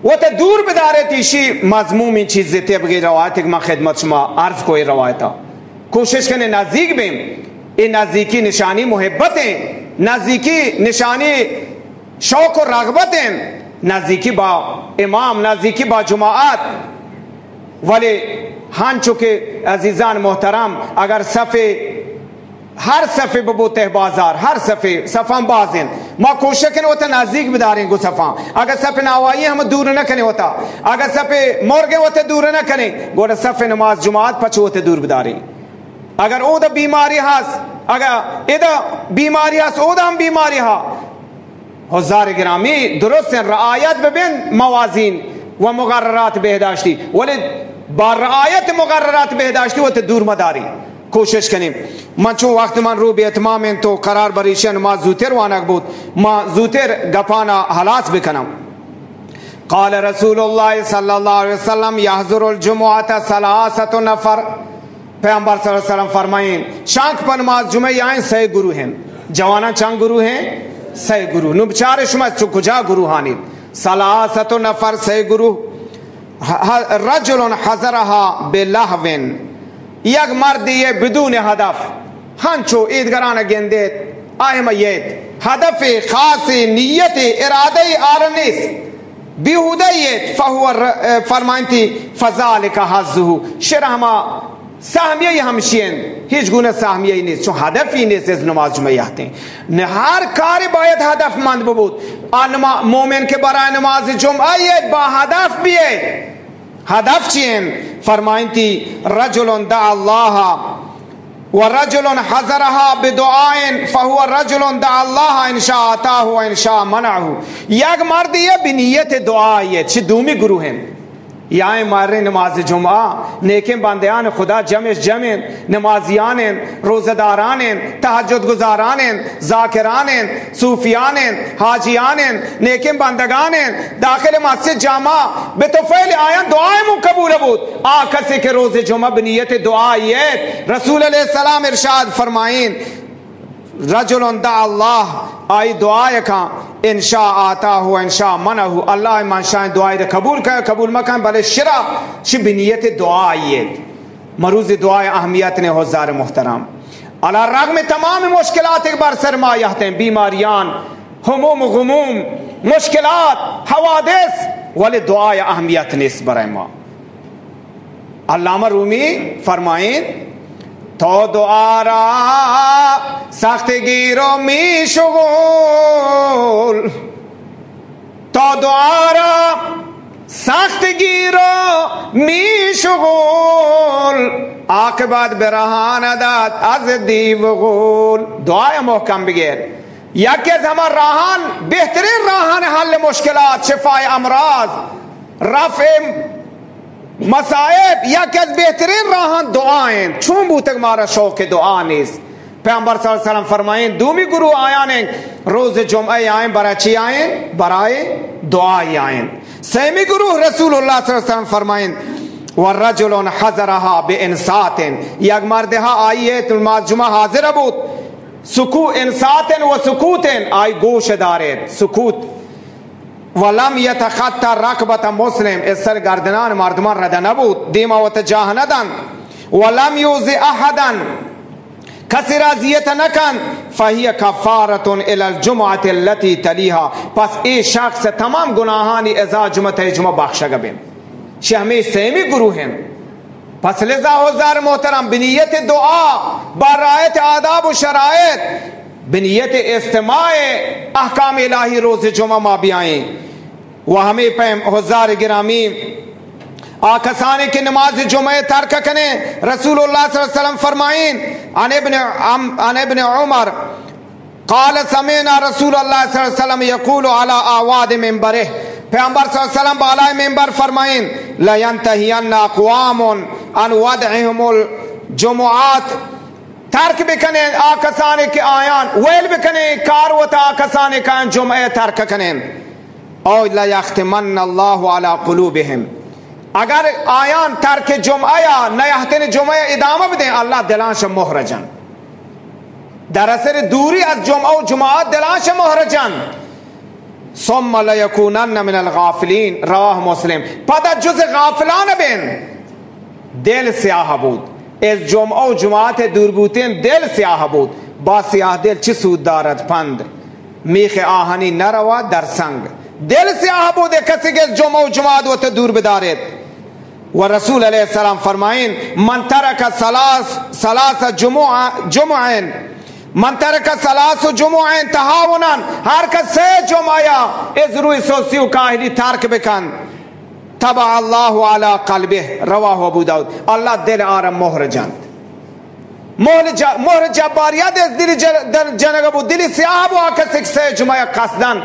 وہ تو دور بدارے تیشی مضموم این چیز دیتے بگی روایت ایک میں خدمت شما عرض کوئی روایتا. کوشش کرنے نزدیک بیم. این نزدیکی نشانی محبت ہیں. نزدیکی نشانی شوق و رغبت ہیں۔ نزدیکی با امام، نزدیکی با جماعت۔ ولی ہاں ہن چکے عزیزان محترم، اگر صفے ہر صفے ببوتے بازار، ہر صفے صفان بازن ما کوشش ہوتا نزدیک بداریں گو صفان اگر صفے نوائی ہم دور نہ کرنے ہوتا۔ اگر صفے مرگے ہوتے دور نہ کرنے۔ گوڑا صفے نماز جماعت پچھو ہوتے دور بداریں۔ اگر او دا بیماری ہاس اگر ادا بیماری ہاس او ہم بیماری ہا حضار گرامی درست رعایت ببین موازین و مقررات بہداشتی ولی با رعایت مقررات بہداشتی وہ دور مداری. کوشش کنیم. من چون وقت من رو به اتمام تو قرار بریشن ما زوتر وانک بود. ما زوتر گپانا حلاس بکنم. قال رسول الله صلی اللہ علیہ وسلم یحضر الجمعة ثلاثت نفر. پیغمبر صلی اللہ علیہ وسلم فرمائیں شانک پر نماز جمعہ آئیں سی گروہ ہیں۔ جوانا چند گروہ ہیں؟ سی گروہ۔ نو بچار شما کجا گروہ آنید ثلاثت نفر سی گروہ۔ رجل حضرها بلهو یک مرد یہ بدون هدف ہنچو ایدگران گندید آئے میت۔ هدف خاص نیت اراده آرنیس۔ بیہودیت، فہو فرمائنتی فذالک حظه شرحما سهمیه همشین. هیچ گونه سهمیه نیست چون هدفی نیست از نماز جمعه نه هر کاری باید هدف مند بود مومن که برای نماز جمعه با هدف بیه هدف چین فرمائن تی رجل دع الله و رجل حضرها بدعاء فهو رجل دع الله ان شاء و ان شاء منعه. یک مرد یہ بنیت دعائیت چه دومی گروه ہیں یا مار نماز جمعہ، نیکیں بندیان خدا جمع جمع نمازیان روزداران تحجد گزاران ذاکران صوفیان حاجیان نیکیں بندگان داخل مسجد جامع بے تو توفیل آیان دعائیں من قبول بود۔ آ کسی کے روز جمعہ بنیت دعائیت رسول علیہ السلام ارشاد فرمائیں۔ رجل دع اللہ آئی دعائے کھا انشاء آتا ہو، انشاء منع ہو۔ اللہ منشاء دعائے دے قبول کرے قبول مکان بلے شرع۔ چی بنیت دعا آئیت مروز دعائے اہمیت نے حضار محترم۔ اللہ رغم تمام مشکلات ایک بار سرما ہیں۔ بیماریان ہموم، غموم، مشکلات، حوادث، ولی دعائے اہمیت نیس برائے ما۔ علامہ رومی فرمائیں تا دو را سخت گیر می شغل تا دو را سخت گیر می شغل عاقبت برهاندد از دیو غول. دعای محکم بگیر. یکی از همه راهان بهترین راهان حل مشکلات شفای امراض. رفع مسائب یا کہ از بہترین راہان دعائیں، چون بوتک مارا شوق دعا نیست پیغمبر صلی اللہ علیہ وسلم فرمائیں، دومی گروہ آیاں روز جمعہ آئیں، برای چی آئیں؟ برای دعائی آئیں. سیمی گروہ رسول اللہ صلی اللہ علیہ وسلم فرمائیں والرجل حضرها بانسات یک مردها آئیے تو جمعہ حاضر بود. سکو انسات و سکوت آئی گوش دارت سکوت ولم يتخطى ركبه مسلم. اسر گردنان مردمان رد نبود. دیما و تجاه ندن ولم يوزي احدا کسی راضیت نکن. فهی کفارتون الى الجمعه التي تلیها. پس ای شخص تمام گناهانی ازا جمعه جمعه بخشا گبین چه همه سیمی گروه هم پس لذا حضار محترم بنیت دعا با رایت آداب و شرائط بنیت استماع احکام الہی روز جمعہ ما بیائیں وہ ہمیں پہم حضار گرامی آکسانے کی نماز جمعہ ترک کنے رسول اللہ صلی اللہ علیہ وسلم فرمائیں عن ابن, عن ابن عمر قال سمینا رسول اللہ صلی اللہ علیہ وسلم یقول علی آواد منبرہ پیغمبر صلی اللہ علیہ وسلم بالائے منبر فرمائیں لینتہین اقوام ان ودعهم الجمعات ترک بکنے آکسانے کی آیان ویل بکنے کاروتا آکسانے کا جمعہ ترک کنے۔ او لا یختمن اللہ علی قلوبهم اگر آیان ترک جمعہ یا نیحتن جمعہ ادامہ بدیں اللہ دلانش محرجن در اثر دوری از جمعہ و جمعات دلانش محرجن ثم لیکونن من الغافلین رواہ مسلم پدا جز غافلان بین دل سیاہ بود از جمعه و جماعت دور بوتین دل سیاه بود با سیاه دل چی سود دارد پند میخ آهنی نروا در سنگ دل سیاه بود کسی که جمعه و جماعت و دور بدارد و رسول علیہ السلام فرمائیں من ترک سلاس سلاس جمعہ جمعین من ترک سلاس جمعین تهاونن. هر کس سه جمعه از روی سوسی و کاهلی ترک بکن. تبع اللہ علی قلبه. رواہ ابو داود. اللہ دل آرم مہر جاند مہر جباریت از دل جنگ ابو دل سیاہ ابو آکا سکسے جمعہ قصدن.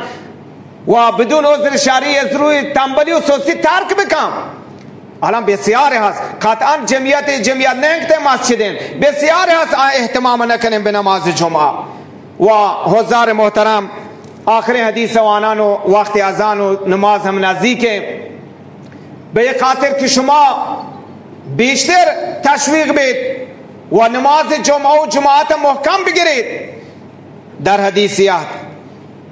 و بدون عذر شاری از روی تنبلی و سوسی ترک بکم الان بسیار هست قطعا جمعیت جمعیت ننگتے مسجدین بسیار هست احتمام نکنیم به نماز جمعه و حضار محترم آخر حدیث وانان و وقت ازان و نماز ہم نزدیک به خاطر که شما بیشتر تشویق بید و نماز جمعه و جماعت محکم بگیرید در حدیثیات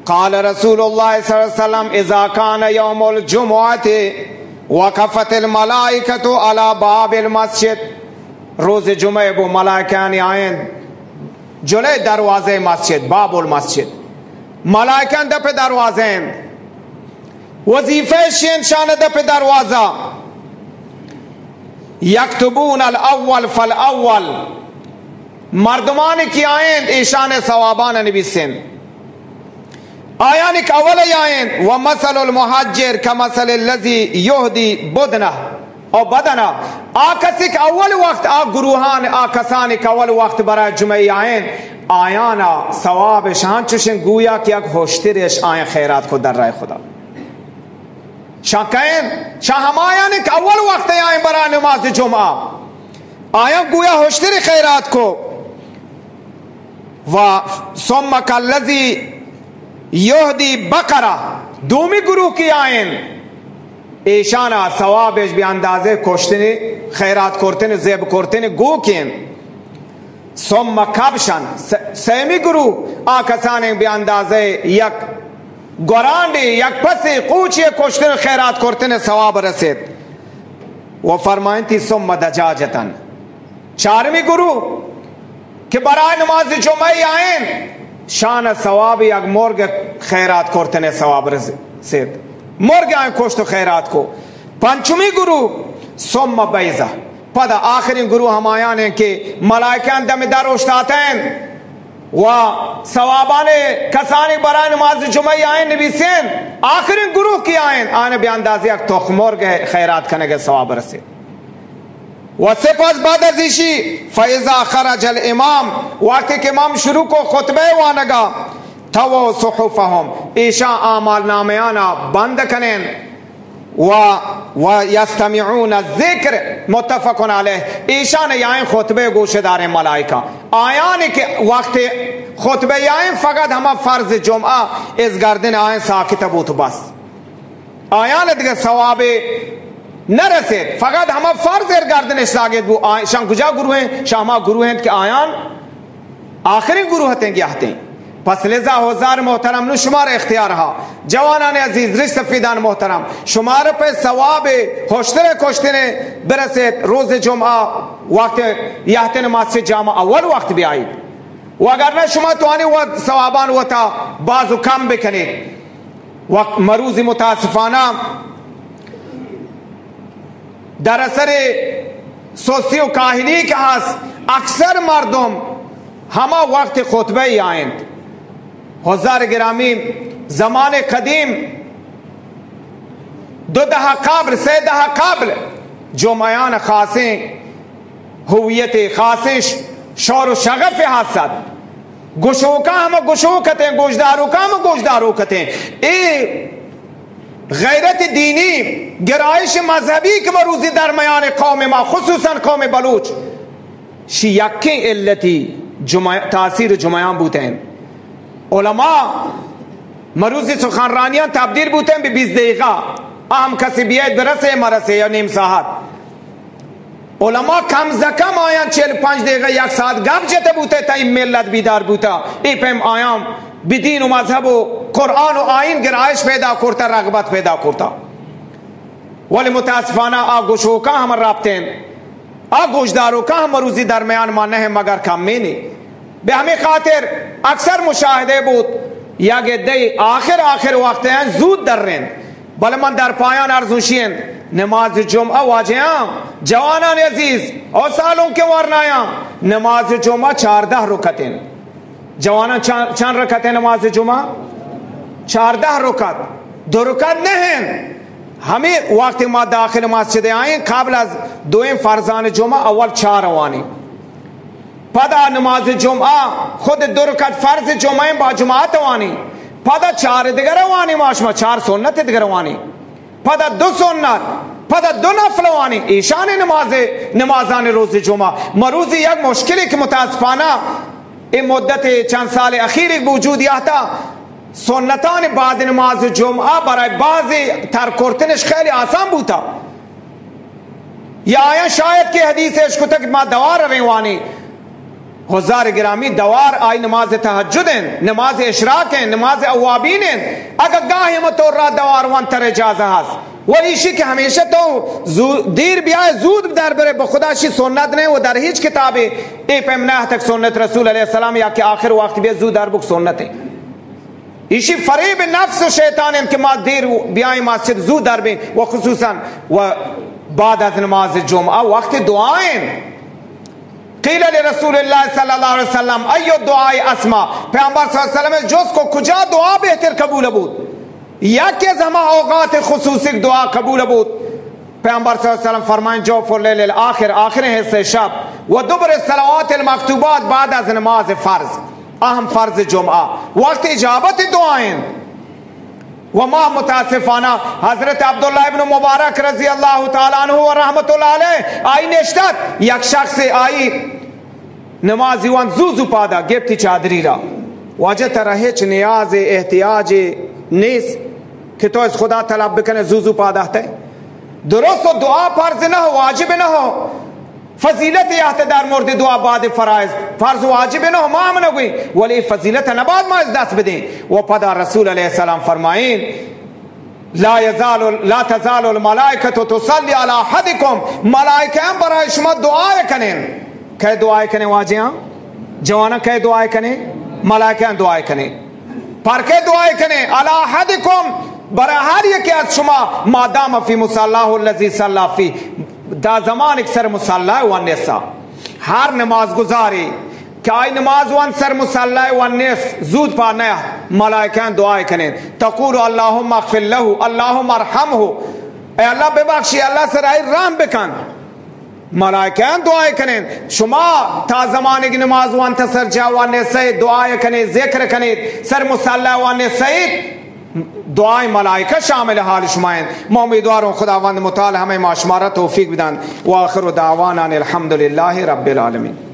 قال رسول الله صلی اللہ علیہ وسلم اذا كان يوم الجمعه وقفت الملائکه على باب المسجد. روز جمعه بو ملائکان آئیں جلے دروازے مسجد باب المسجد۔ ملائکان دپ دروازے ہیں۔ وظیفه شین شانه ده په دروازه یکتبون الاول فالاول۔ مردمان کی آئین ایشان ثوابان نبی آیانی که اول و مثل المهاجر که مثل الذی یهدی بدنه. او بدنا آکسی که اول وقت آ گروهان آکسانی که اول وقت برای جمعی آین آیانا ثوابش هنچوشن گویا که یک هشترش آین خیرات کو در رای خدا. شان کہیں شان هم آیانی که اول وقت آین برای نماز جمعه. آیان گویا هشتر خیرات کو. و ثم کالذی یہدی بقرہ، دومی گروہ کی آئین۔ ایشانا ثوابش بھی اندازے کوشتنے خیرات کرتے زیب کرتے گو کین۔ سم کبشن سیمی گروہ آکسانے بھی اندازے یک گرانڈی یک پسی، قوچی کشتن خیرات کرتن ثواب رسید۔ وہ فرمائیں تھی سم دجاجتن چارمی گرو کہ برای نماز جمعی آئین شان ثواب یک مرگ خیرات کرتن ثواب رسید. مرگ آئین کشت خیرات کو. پنچمی گرو سم بیزہ پدا آخرین گرو ہم آیان ہیں کہ ملائکان دم در اشتاتے ہیں و ثوابان کسانی برای نماز جمعی آئین نبی سین آخرین گروہ کی آئین؟ آنے بھی اندازی ایک تخمور گئے خیرات کرنے گئے ثواب رسے و سپس بعد از ایشی فیضا خرج الامام وقتی کہ امام شروع کو خطبہ وانگا تو صحفهم ایشا آمال نامیانا بند کنین، و و یستمعون الذکر متفقن علیہ ایشان یائیں خطبے گوشے دار ملائکہ۔ آیان کے وقت خطبے یائیں فقط ہما فرض جمعہ، اس گردن آئیں ساکت بوت بس۔ آیان دیگر ثواب نرسید فقط ہما فرض ار گردن بو شان کجا گروہ ہیں؟ شاہما گروہ ہیں کہ آیان آخری گروہ ہیں گیا ہیں پس لذا ہوزار محترم نو شمار اختیار ہا۔ جوانان عزیز، رشت فیدان محترم، شمار پہ ثواب ہوشتر کوشتر برسے روز جمعہ وقت یہت نماز سے جامع اول وقت بھی آئی۔ و اگر نہ شما تو آنی وقت ثوابان ہوتا بعض کم بکنے۔ وقت مروز متاسفانہ در اثر سوسی و کاہلی کے ہاس اکثر مردم ہما وقت خطبہ ہی آئند۔ حضار گرامی، زمان قدیم، دو دہا قابل سے دہا قابل جو میان خاصیں، ہویت خاصیں شور و شغف حاصل۔ گشو کا ہم گشو گوشدارو کا ہم گوشدارو کتے ہیں اے غیرت دینی گرایش مذهبی که ما روزی در میان قوم ما خصوصا قوم بلوچ. شی یکی علتی جمع... تاثیر جمعیان بودیم علما مروز سخنرانیان تبدیل بودیم به 20 دقیقه. هم کسی بیاید برسه مرسه یا نیم ساعت. علما کم زکم آیان 45 دقیقه یک ساعت گپ جته بوده تا این ملت بیدار بوده. ای پیم آیام بدین و مذہب و قرآن و آئین گرائش پیدا کرتا، رغبت پیدا کرتا۔ ولی متاسفانہ آ گوشوکا ہم رابطے ہیں؟ آ گوشدارو کا ہم روزی درمیان مانے ہیں مگر کم میں نہیں۔ بے ہمیں خاطر اکثر مشاہدے بود۔ یا گے دی آخر آخر وقت ہیں، زود در رہن۔ بل من در پایان ارزوشین نماز جمعہ واجیاں جوانان عزیز، اور سالوں کے ورنایاں نماز جمعہ چاردہ رکتیں جوانان چند رکعت نماز جمعه چارده رکعت دو رکعت نه همه وقتی ما داخل مسجد آئیں قبل از دویم فرزان جمعه اول چهار وانی. پدا نماز جمعه خود دو رکعت فرض جمعه با جماعت وانی. پدا چهار دیگر وانی ما چار چهار سنت دیگر وانی. پدا دو سنت پدا دو نفل وانی. ایشان نماز نمازان روز جمعه ما یک مشکلی که متاسفانه این مدت چند سال اخیری بوجود یاتا سنتان بعد نماز جمعہ برای بعضی ترکرتنش خیلی آسان بوتا۔ یا آیا شاید که حدیث عشق تک ما دوار روانی۔ حضار گرامی دوار آئی نماز تحجد ہیں نماز اشراق ہیں نماز اوابین ہیں اگر گاہی متور را دوار وان تر اجازہ ہاس۔ وہ ایشی کہ ہمیشہ تو دیر بیائے زود در برے، بخدا شی سنت نہیں وہ در ہیچ کتاب اے پیمنہ تک سنت رسول علیہ السلام، یا کہ آخر وقت بھی زود در بک سنت ایشی فریب نفس و شیطان ہیں کہ ما دیر بیائے مسجد زود در بیں و خصوصا و بعد از نماز جمعه وقت دعائیں۔ قیل لرسول اللہ صلی اللہ علیہ وسلم، ایو دعائی اسما؟ پیامبر صلی اللہ علیہ وسلم جس کو کجا دعا بہتر قبول بود؟ یا کہ زما اوقات خصوصی دعا قبول بود. پیامبر صلی اللہ علیہ وسلم فرمائیں جو فلیل الاخر. آخر آخر حصے شب. و دبر الصلوات المکتوبات بعد از نماز فرض. اہم فرض جمعہ وقت اجابت دعائیں وما متاسفانہ حضرت عبداللہ ابن مبارک رضی اللہ تعالیٰ عنہ و رحمت اللہ علیہ آئی نشتت. یک شخص آئی نمازی وان زوزو پادا گفتی چادری را. واجہ ترہے نیاز احتیاج نیس که تو از خدا طلب بکنه زوزو پاداحت درست و دعا فرض نه و واجب نه فضیلت یه در مورد دعا بعد فرائض فرض و واجب نه ما هم نگوی ولی فضیلت نباد ما از دست بدیم و پدا رسول علیه السلام فرمایین لا یزال لا تزال الملائکه تصلی علی احدکم. ملائکه هم برای شما دعا کنین که دعا کنه واجیاں جوانا که دعا کنه ملائکه دعا کنه پر که دعا کنه علی احدکم. برا ہر یک از شما مادام فی مصالح الذی صلی فی، دا زمان ایک سر و نسا ہر نماز گزاری کہ آئی نماز وان سر مسلح و نس زود پا نیا ملائکین دعائے کنیں تقول اللہم اغفر لہو، اللہم ارحم ہو اے اللہ بے بخشی اللہ سر آئی رام بکن۔ ملائکین دعائے کنیں شما تا زمانے کی نماز وان تسر جا وان نسائی دعائے ذکر کنیں سر مسلح وان نسائی دعای ملائکه شامل حال شمایند ما امیدوارم خداوند متعال همه ما شما را توفیق بدن. و آخر دعوانا الحمد لله رب العالمین.